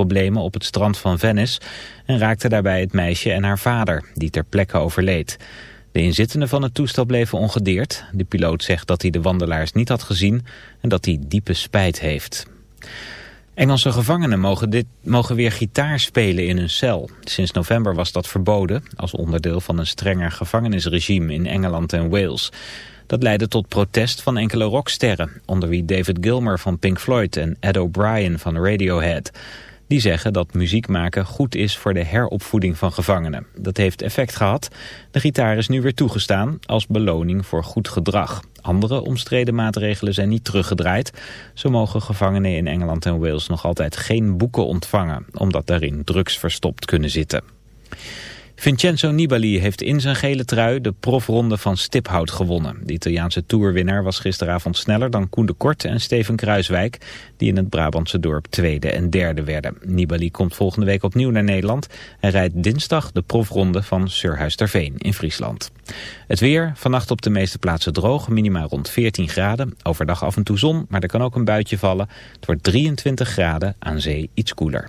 problemen op het strand van Venice en raakte daarbij het meisje en haar vader, die ter plekke overleed. De inzittenden van het toestel bleven ongedeerd. De piloot zegt dat hij de wandelaars niet had gezien en dat hij diepe spijt heeft. Engelse gevangenen mogen, dit, mogen weer gitaar spelen in hun cel. Sinds november was dat verboden als onderdeel van een strenger gevangenisregime in Engeland en Wales. Dat leidde tot protest van enkele rocksterren, onder wie David Gilmer van Pink Floyd en Ed O'Brien van Radiohead. Die zeggen dat muziek maken goed is voor de heropvoeding van gevangenen. Dat heeft effect gehad. De gitaar is nu weer toegestaan als beloning voor goed gedrag. Andere omstreden maatregelen zijn niet teruggedraaid. Zo mogen gevangenen in Engeland en Wales nog altijd geen boeken ontvangen... omdat daarin drugs verstopt kunnen zitten. Vincenzo Nibali heeft in zijn gele trui de profronde van Stiphout gewonnen. De Italiaanse toerwinnaar was gisteravond sneller dan Koen de Kort en Steven Kruiswijk... die in het Brabantse dorp tweede en derde werden. Nibali komt volgende week opnieuw naar Nederland... en rijdt dinsdag de profronde van Surhuis-ter-Veen in Friesland. Het weer, vannacht op de meeste plaatsen droog, minimaal rond 14 graden. Overdag af en toe zon, maar er kan ook een buitje vallen. Het wordt 23 graden, aan zee iets koeler.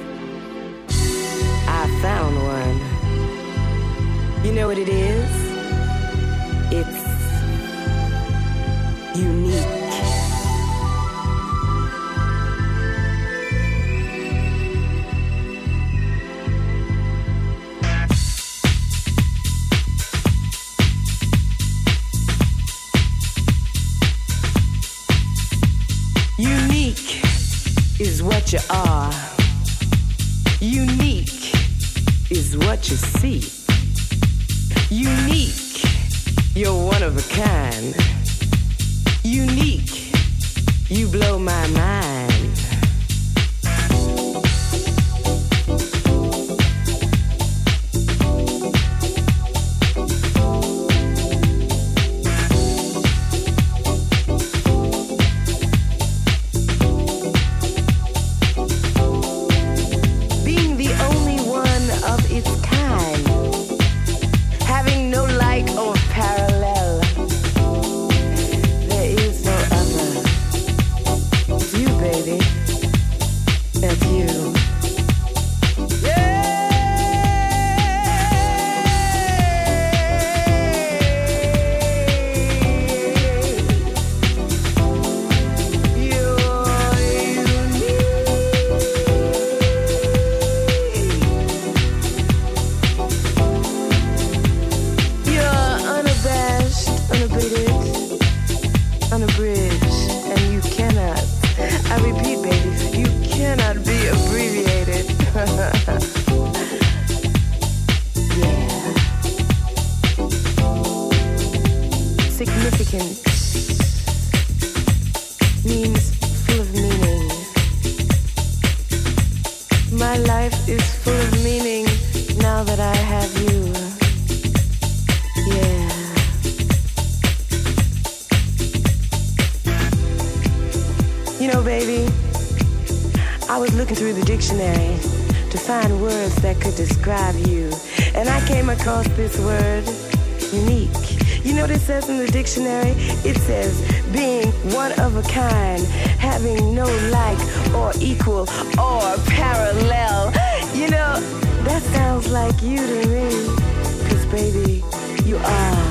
kind, unique. You blow my mind. like you to me. Cause baby, you are.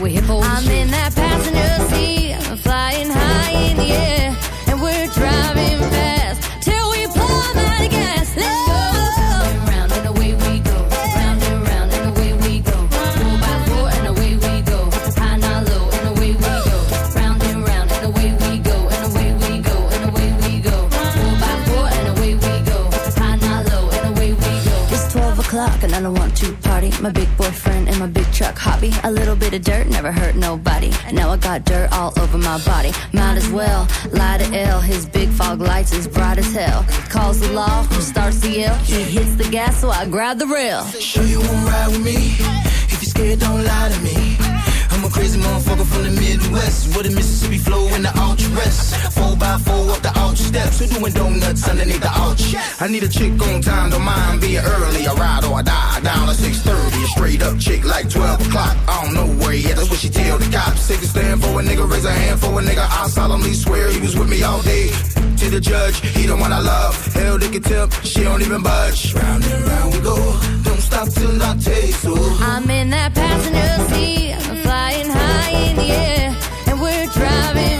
We a hippo. Grab the rail. Sure you won't ride with me? If you're scared, don't lie to me. I'm a crazy motherfucker from the Midwest, with a Mississippi flow in the ouch rest. Four by four up the ouch steps, we doing donuts underneath the ouch. I need a chick on time, don't mind being early. I ride or I die, down at 6:30. A straight up chick like 12 o'clock. I don't know where yet, that's what she tell the cops. Take a stand for a nigga, raise a hand for a nigga. I solemnly swear he was with me all day to the judge. He the one I love. Hell, they can tip. She don't even budge. Round and round we go. Don't stop till I taste so. I'm in that passenger seat. I'm flying high in the air. And we're driving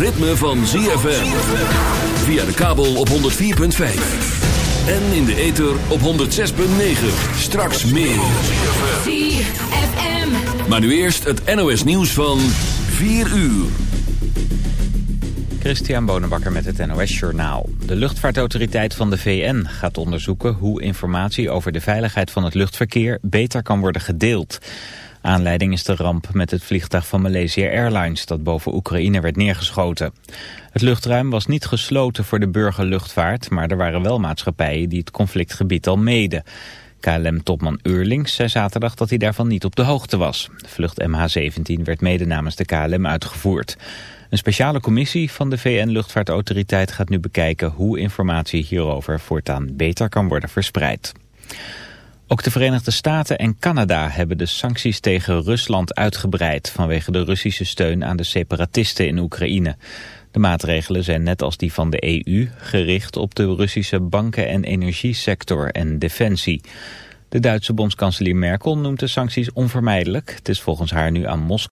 Ritme van ZFM. Via de kabel op 104.5. En in de ether op 106.9. Straks meer. ZFM. Maar nu eerst het NOS nieuws van 4 uur. Christian Bonenbakker met het NOS Journaal. De luchtvaartautoriteit van de VN gaat onderzoeken hoe informatie over de veiligheid van het luchtverkeer beter kan worden gedeeld. Aanleiding is de ramp met het vliegtuig van Malaysia Airlines dat boven Oekraïne werd neergeschoten. Het luchtruim was niet gesloten voor de burgerluchtvaart, maar er waren wel maatschappijen die het conflictgebied al meden. KLM-topman Eurlings zei zaterdag dat hij daarvan niet op de hoogte was. Vlucht MH17 werd mede namens de KLM uitgevoerd. Een speciale commissie van de VN-luchtvaartautoriteit gaat nu bekijken hoe informatie hierover voortaan beter kan worden verspreid. Ook de Verenigde Staten en Canada hebben de sancties tegen Rusland uitgebreid vanwege de Russische steun aan de separatisten in Oekraïne. De maatregelen zijn net als die van de EU gericht op de Russische banken- en energiesector en defensie. De Duitse bondskanselier Merkel noemt de sancties onvermijdelijk. Het is volgens haar nu aan Moskou